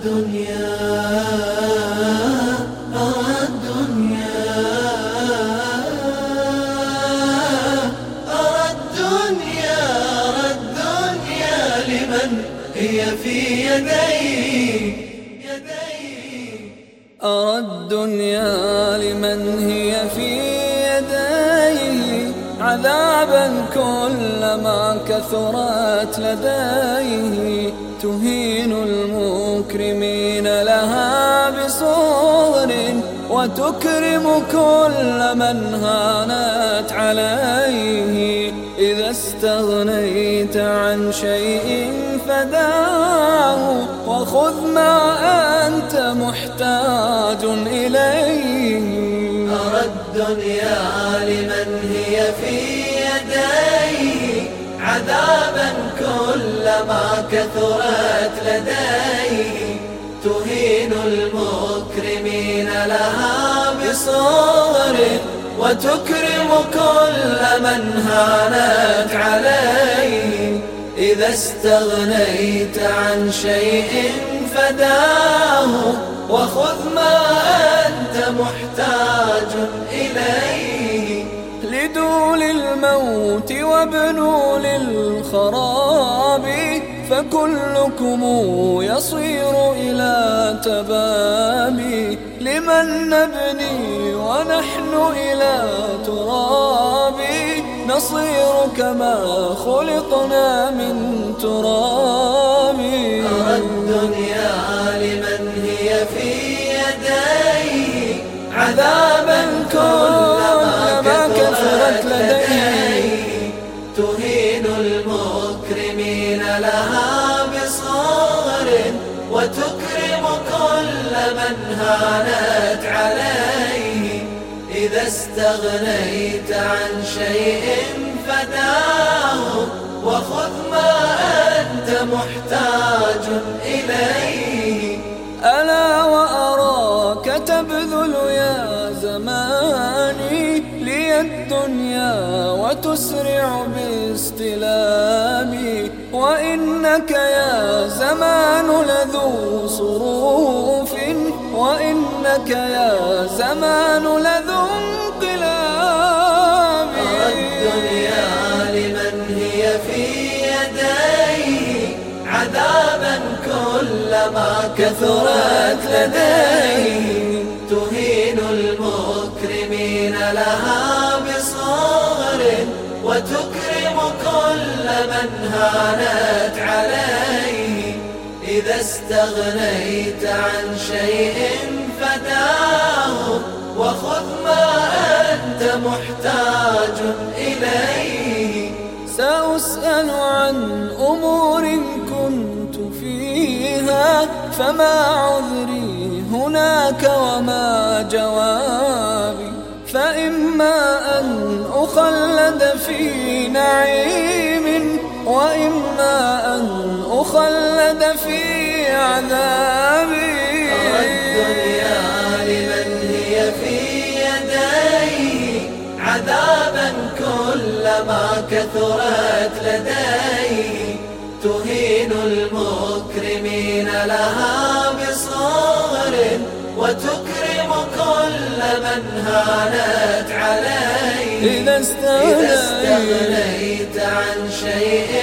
الدنيا أرى الدنيا أرى الدنيا أرى الدنيا لمن هي في يدي أرى الدنيا لمن هي في يديه عذابا كلما كثرت لديه. تهين المكرمين لها بصغر وتكرم كل من هانت عليه. إذا استغنيت عن شيء فداه وخذ ما أنت محتاج إليه. أرى الدنيا لمن هي في يديه عذابا كلما كثرت المكرمين لها بصغر وتكرم كل من هانت عليه. إذا استغنيت عن شيء فداه وخذ ما أنت محتاج إليه. لدول الموت وابنوا للخراب فكلكم يصير إلى تبابي لمن نبني ونحن إلى تراب؟ نصير كما خلقنا من تراب. أرى الدنيا لمن هي في يديه عذابا كلما كثرت لديه تهين المكرمين لها بصغر وتكرم من هانت عليه إذا استغنيت عن شيء فداه وخذ ما أنت محتاج إليه. ألا وأراك تبذل يا زماني لي الدنيا وتسرع باستلامي. وإنك يا زمان لذو صروف وإنك يا زمان لذو انقلاب الدنيا لمن هي في يديه عذابا كلما كثرت لديه تهين المكرمين لها بصغر وتكرم كل من هانت عليه إذا استغنيت عن شيء وخذ ما أنت محتاج إليه. سأسأل عن أمور كنت فيها فما عذري هناك وما جوابي. فإما أن أخلد في نعيم وإما أن أخلد في عذابي عذابا كلما كثرت لديه تهين المكرمين لها بصغر وتكرم كل من هانت عليه إذا استغنيت, استغنيت عن شيء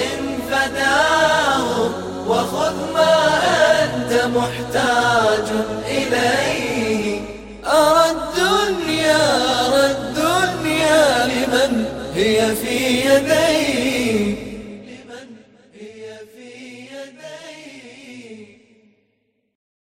فداه. وخذ ما أنت محتاج. هي في في